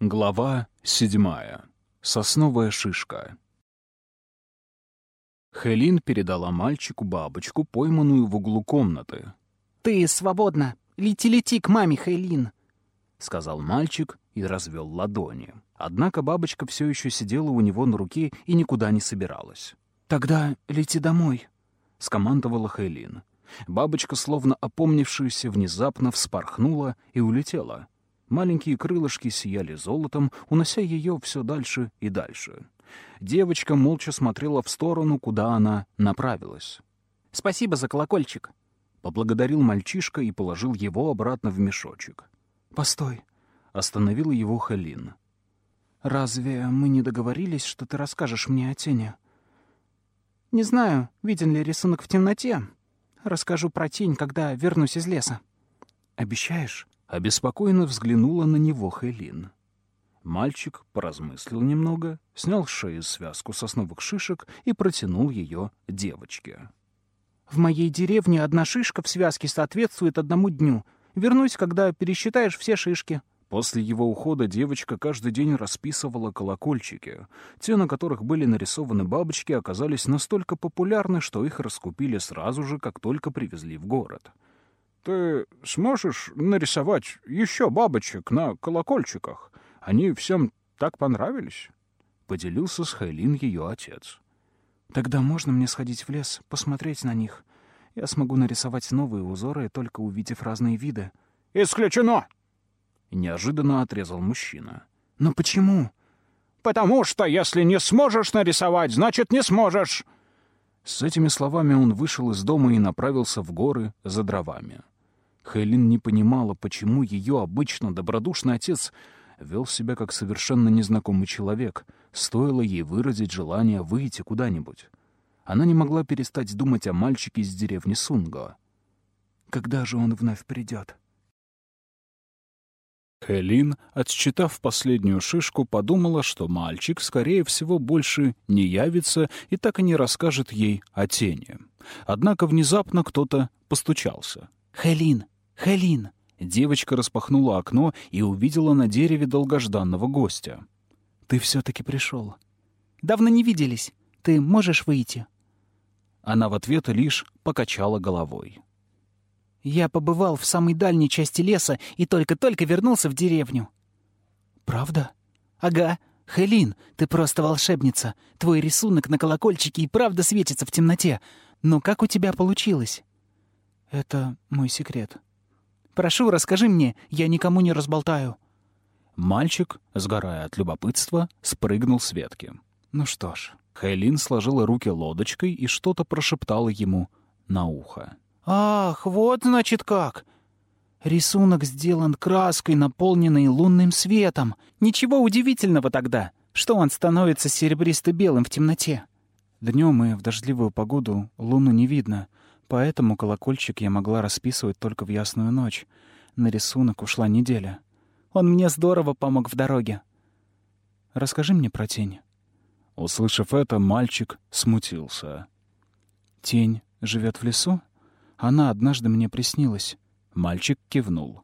Глава седьмая. Сосновая шишка. Хелин передала мальчику бабочку, пойманную в углу комнаты. «Ты свободна. Лети-лети к маме, Хейлин», — сказал мальчик и развел ладони. Однако бабочка все еще сидела у него на руке и никуда не собиралась. «Тогда лети домой», — скомандовала Хейлин. Бабочка, словно опомнившаяся, внезапно вспорхнула и улетела. Маленькие крылышки сияли золотом, унося ее все дальше и дальше. Девочка молча смотрела в сторону, куда она направилась. «Спасибо за колокольчик», — поблагодарил мальчишка и положил его обратно в мешочек. «Постой», — остановила его Хелин. «Разве мы не договорились, что ты расскажешь мне о тени?» «Не знаю, виден ли рисунок в темноте. Расскажу про тень, когда вернусь из леса». «Обещаешь?» Обеспокоенно взглянула на него Хелин. Мальчик поразмыслил немного, снял с шеи связку сосновых шишек и протянул ее девочке. «В моей деревне одна шишка в связке соответствует одному дню. Вернусь, когда пересчитаешь все шишки». После его ухода девочка каждый день расписывала колокольчики. Те, на которых были нарисованы бабочки, оказались настолько популярны, что их раскупили сразу же, как только привезли в город. «Ты сможешь нарисовать еще бабочек на колокольчиках? Они всем так понравились?» — поделился с Хайлин ее отец. «Тогда можно мне сходить в лес, посмотреть на них? Я смогу нарисовать новые узоры, только увидев разные виды». «Исключено!» — неожиданно отрезал мужчина. «Но почему?» «Потому что если не сможешь нарисовать, значит, не сможешь!» С этими словами он вышел из дома и направился в горы за дровами. Хейлин не понимала, почему ее обычно добродушный отец вел себя как совершенно незнакомый человек, стоило ей выразить желание выйти куда-нибудь. Она не могла перестать думать о мальчике из деревни Сунго. «Когда же он вновь придет?» Хелин, отсчитав последнюю шишку, подумала, что мальчик, скорее всего, больше не явится и так и не расскажет ей о тени. Однако внезапно кто-то постучался. «Хелин! Хелин!» Девочка распахнула окно и увидела на дереве долгожданного гостя. «Ты все-таки пришел. Давно не виделись. Ты можешь выйти?» Она в ответ лишь покачала головой. «Я побывал в самой дальней части леса и только-только вернулся в деревню». «Правда?» «Ага. Хелин, ты просто волшебница. Твой рисунок на колокольчике и правда светится в темноте. Но как у тебя получилось?» «Это мой секрет», Прошу, расскажи мне, я никому не разболтаю». Мальчик, сгорая от любопытства, спрыгнул с ветки. Ну что ж. Хейлин сложила руки лодочкой и что-то прошептала ему на ухо. «Ах, вот значит как! Рисунок сделан краской, наполненной лунным светом. Ничего удивительного тогда, что он становится серебристо-белым в темноте». Днем и в дождливую погоду луну не видно — Поэтому колокольчик я могла расписывать только в ясную ночь. На рисунок ушла неделя. Он мне здорово помог в дороге. Расскажи мне про тень. Услышав это, мальчик смутился. Тень живет в лесу? Она однажды мне приснилась. Мальчик кивнул.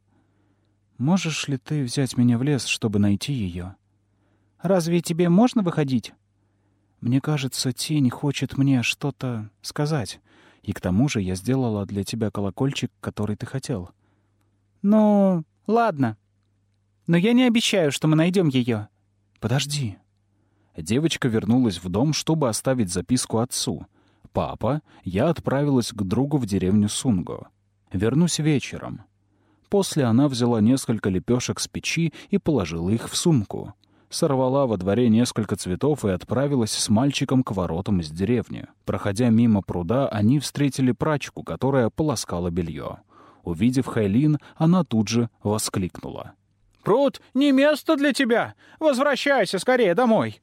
Можешь ли ты взять меня в лес, чтобы найти ее? Разве тебе можно выходить? Мне кажется, тень хочет мне что-то сказать. И к тому же я сделала для тебя колокольчик, который ты хотел». «Ну, ладно. Но я не обещаю, что мы найдем ее. «Подожди». Девочка вернулась в дом, чтобы оставить записку отцу. «Папа, я отправилась к другу в деревню Сунго. Вернусь вечером». После она взяла несколько лепешек с печи и положила их в сумку сорвала во дворе несколько цветов и отправилась с мальчиком к воротам из деревни. Проходя мимо пруда, они встретили прачку, которая полоскала белье. Увидев Хайлин, она тут же воскликнула. «Пруд — не место для тебя! Возвращайся скорее домой!»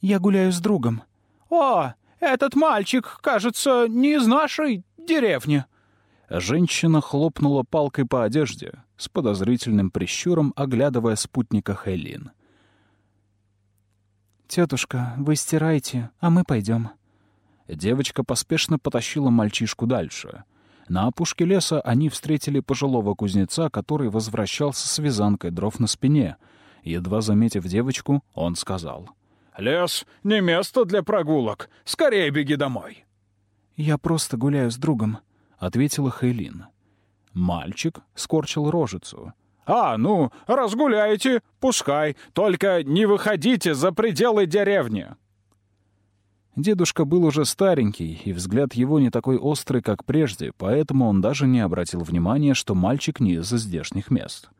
«Я гуляю с другом». «О, этот мальчик, кажется, не из нашей деревни». Женщина хлопнула палкой по одежде, с подозрительным прищуром оглядывая спутника Хейлин. «Тетушка, вы стирайте, а мы пойдем». Девочка поспешно потащила мальчишку дальше. На опушке леса они встретили пожилого кузнеца, который возвращался с вязанкой дров на спине. Едва заметив девочку, он сказал. «Лес — не место для прогулок. Скорее беги домой». «Я просто гуляю с другом», — ответила Хейлин. Мальчик скорчил рожицу. «А, ну, разгуляйте, пускай, только не выходите за пределы деревни». Дедушка был уже старенький, и взгляд его не такой острый, как прежде, поэтому он даже не обратил внимания, что мальчик не из здешних мест.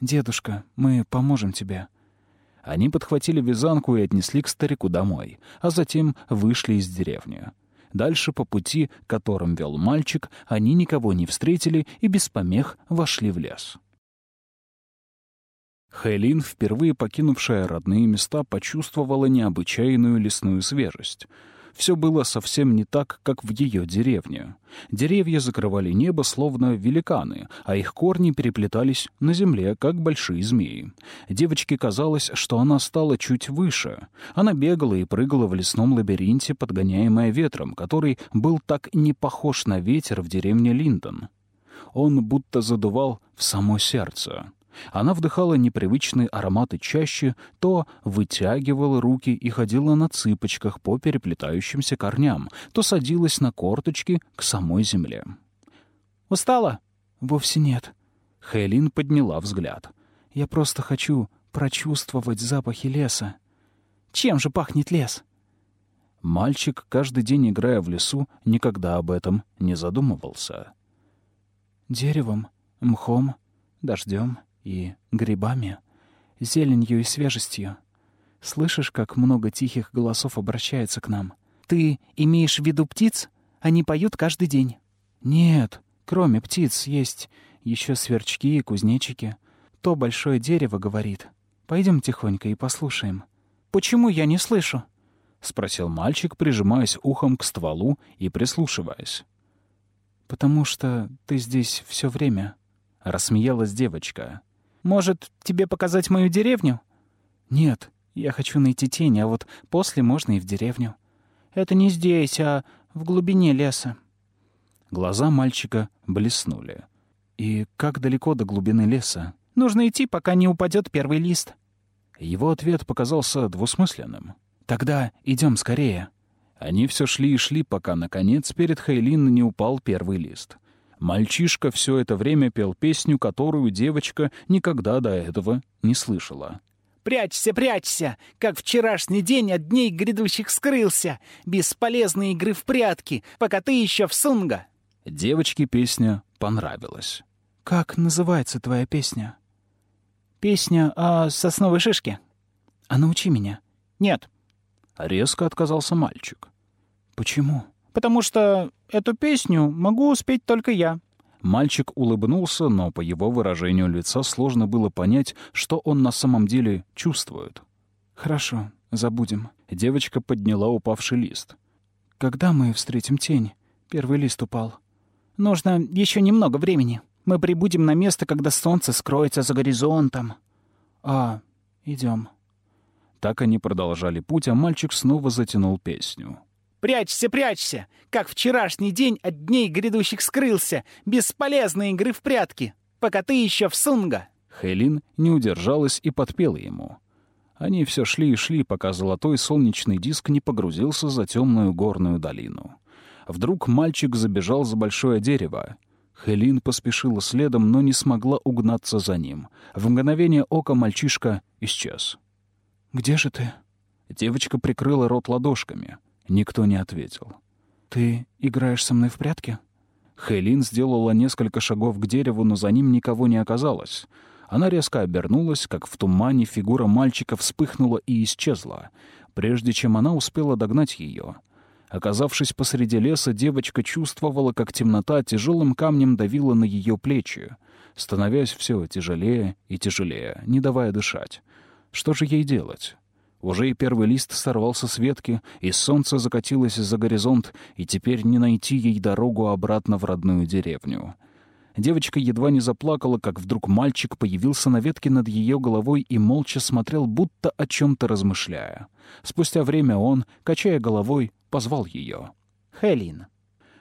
«Дедушка, мы поможем тебе». Они подхватили вязанку и отнесли к старику домой, а затем вышли из деревни. Дальше по пути, которым вел мальчик, они никого не встретили и без помех вошли в лес. Хейлин, впервые покинувшая родные места, почувствовала необычайную лесную свежесть. Все было совсем не так, как в ее деревне. Деревья закрывали небо, словно великаны, а их корни переплетались на земле, как большие змеи. Девочке казалось, что она стала чуть выше. Она бегала и прыгала в лесном лабиринте, подгоняемая ветром, который был так не похож на ветер в деревне Линдон. Он будто задувал в само сердце. Она вдыхала непривычные ароматы чаще, то вытягивала руки и ходила на цыпочках по переплетающимся корням, то садилась на корточки к самой земле. «Устала?» «Вовсе нет». Хейлин подняла взгляд. «Я просто хочу прочувствовать запахи леса». «Чем же пахнет лес?» Мальчик, каждый день играя в лесу, никогда об этом не задумывался. «Деревом, мхом, дождем и грибами, зеленью и свежестью. Слышишь, как много тихих голосов обращается к нам? Ты имеешь в виду птиц? Они поют каждый день. Нет, кроме птиц есть еще сверчки и кузнечики. То большое дерево говорит. Пойдем тихонько и послушаем. Почему я не слышу? — спросил мальчик, прижимаясь ухом к стволу и прислушиваясь. «Потому что ты здесь все время», — рассмеялась девочка. Может, тебе показать мою деревню?» «Нет, я хочу найти тень, а вот после можно и в деревню». «Это не здесь, а в глубине леса». Глаза мальчика блеснули. «И как далеко до глубины леса?» «Нужно идти, пока не упадет первый лист». Его ответ показался двусмысленным. «Тогда идем скорее». Они все шли и шли, пока, наконец, перед Хейлин не упал первый лист. Мальчишка все это время пел песню, которую девочка никогда до этого не слышала. «Прячься, прячься! Как вчерашний день от дней грядущих скрылся! Бесполезные игры в прятки, пока ты еще в сунга!» Девочке песня понравилась. «Как называется твоя песня?» «Песня о сосновой шишке». «А научи меня». «Нет». Резко отказался мальчик. «Почему?» «Потому что эту песню могу успеть только я». Мальчик улыбнулся, но по его выражению лица сложно было понять, что он на самом деле чувствует. «Хорошо, забудем». Девочка подняла упавший лист. «Когда мы встретим тень? Первый лист упал». «Нужно еще немного времени. Мы прибудем на место, когда солнце скроется за горизонтом». «А, идем. Так они продолжали путь, а мальчик снова затянул песню. Прячься, прячься! Как вчерашний день от дней грядущих скрылся! Бесполезные игры в прятки! Пока ты еще в сунга!» Хелин не удержалась и подпела ему. Они все шли и шли, пока золотой солнечный диск не погрузился за темную горную долину. Вдруг мальчик забежал за большое дерево. Хелин поспешила следом, но не смогла угнаться за ним. В мгновение ока мальчишка исчез. «Где же ты?» Девочка прикрыла рот ладошками. Никто не ответил. «Ты играешь со мной в прятки?» Хейлин сделала несколько шагов к дереву, но за ним никого не оказалось. Она резко обернулась, как в тумане фигура мальчика вспыхнула и исчезла, прежде чем она успела догнать ее. Оказавшись посреди леса, девочка чувствовала, как темнота тяжелым камнем давила на ее плечи, становясь все тяжелее и тяжелее, не давая дышать. Что же ей делать? Уже и первый лист сорвался с ветки, и солнце закатилось за горизонт, и теперь не найти ей дорогу обратно в родную деревню. Девочка едва не заплакала, как вдруг мальчик появился на ветке над ее головой и молча смотрел, будто о чем-то размышляя. Спустя время он, качая головой, позвал ее. «Хелин».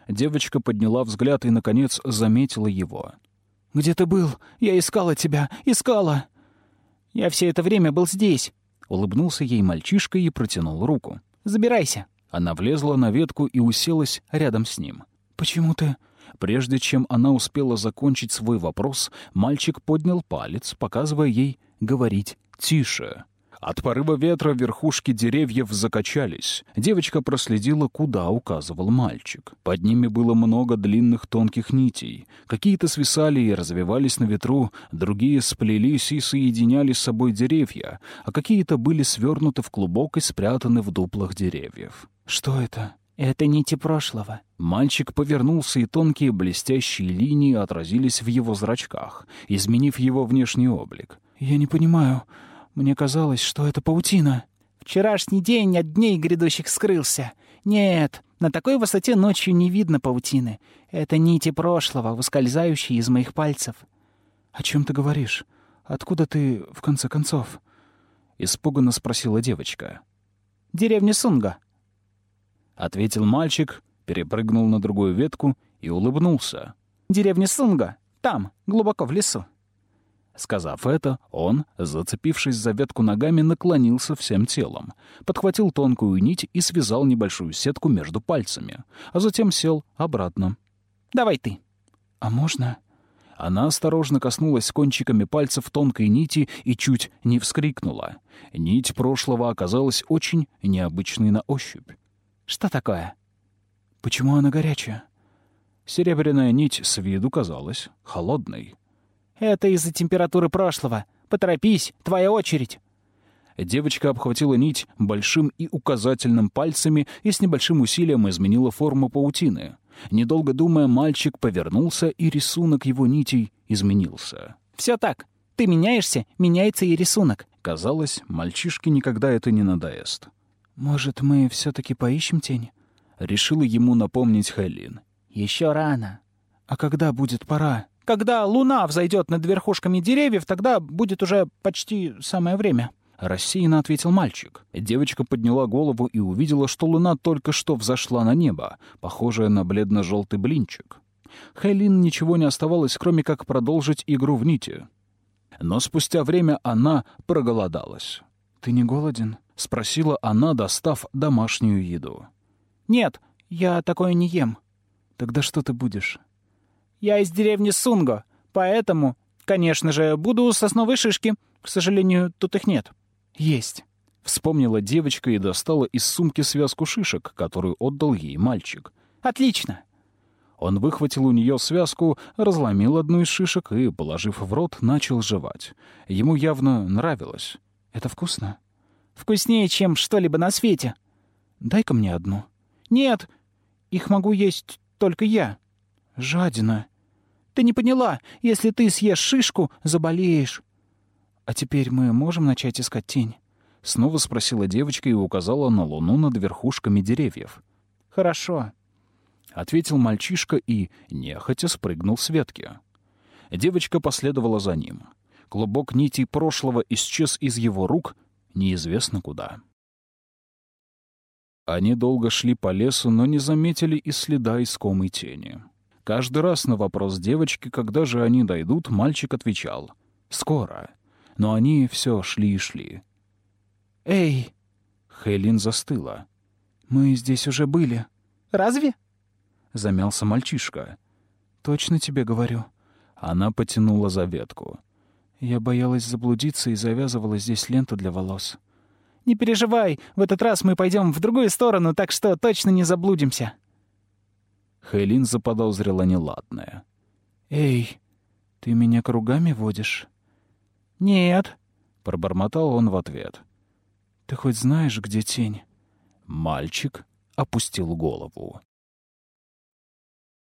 Девочка подняла взгляд и, наконец, заметила его. «Где ты был? Я искала тебя, искала!» Я все это время был здесь. Улыбнулся ей мальчишка и протянул руку. Забирайся. Она влезла на ветку и уселась рядом с ним. «Почему ты...» Прежде чем она успела закончить свой вопрос, мальчик поднял палец, показывая ей говорить «тише». От порыва ветра верхушки деревьев закачались. Девочка проследила, куда указывал мальчик. Под ними было много длинных тонких нитей. Какие-то свисали и развивались на ветру, другие сплелись и соединяли с собой деревья, а какие-то были свернуты в клубок и спрятаны в дуплах деревьев. «Что это?» «Это нити прошлого». Мальчик повернулся, и тонкие блестящие линии отразились в его зрачках, изменив его внешний облик. «Я не понимаю. Мне казалось, что это паутина. Вчерашний день от дней грядущих скрылся. Нет, на такой высоте ночью не видно паутины. Это нити прошлого, выскользающие из моих пальцев. О чем ты говоришь? Откуда ты, в конце концов? Испуганно спросила девочка. Деревня Сунга. Ответил мальчик, перепрыгнул на другую ветку и улыбнулся. Деревня Сунга. Там, глубоко в лесу. Сказав это, он, зацепившись за ветку ногами, наклонился всем телом, подхватил тонкую нить и связал небольшую сетку между пальцами, а затем сел обратно. «Давай ты». «А можно?» Она осторожно коснулась кончиками пальцев тонкой нити и чуть не вскрикнула. Нить прошлого оказалась очень необычной на ощупь. «Что такое?» «Почему она горячая?» Серебряная нить с виду казалась холодной. Это из-за температуры прошлого. Поторопись, твоя очередь. Девочка обхватила нить большим и указательным пальцами и с небольшим усилием изменила форму паутины. Недолго думая, мальчик повернулся, и рисунок его нитей изменился. Все так. Ты меняешься, меняется и рисунок. Казалось, мальчишке никогда это не надоест. «Может, мы все таки поищем тень?» — решила ему напомнить Хелин. Еще рано. «А когда будет пора?» Когда луна взойдет над верхушками деревьев, тогда будет уже почти самое время». Рассеянно ответил мальчик. Девочка подняла голову и увидела, что луна только что взошла на небо, похожая на бледно-желтый блинчик. Хейлин ничего не оставалось, кроме как продолжить игру в нити. Но спустя время она проголодалась. «Ты не голоден?» — спросила она, достав домашнюю еду. «Нет, я такое не ем». «Тогда что ты будешь?» Я из деревни Сунго, поэтому, конечно же, буду сосновой шишки. К сожалению, тут их нет». «Есть». Вспомнила девочка и достала из сумки связку шишек, которую отдал ей мальчик. «Отлично!» Он выхватил у нее связку, разломил одну из шишек и, положив в рот, начал жевать. Ему явно нравилось. «Это вкусно?» «Вкуснее, чем что-либо на свете». «Дай-ка мне одну». «Нет, их могу есть только я». «Жадина». «Ты не поняла. Если ты съешь шишку, заболеешь». «А теперь мы можем начать искать тень?» Снова спросила девочка и указала на луну над верхушками деревьев. «Хорошо», — ответил мальчишка и, нехотя, спрыгнул с ветки. Девочка последовала за ним. Клубок нитей прошлого исчез из его рук неизвестно куда. Они долго шли по лесу, но не заметили и следа искомой тени. Каждый раз на вопрос девочки, когда же они дойдут, мальчик отвечал «Скоро». Но они все шли и шли. «Эй!» Хейлин застыла. «Мы здесь уже были». «Разве?» Замялся мальчишка. «Точно тебе говорю». Она потянула за ветку. Я боялась заблудиться и завязывала здесь ленту для волос. «Не переживай, в этот раз мы пойдем в другую сторону, так что точно не заблудимся». Хейлин заподозрила неладное. «Эй, ты меня кругами водишь?» «Нет», — пробормотал он в ответ. «Ты хоть знаешь, где тень?» Мальчик опустил голову.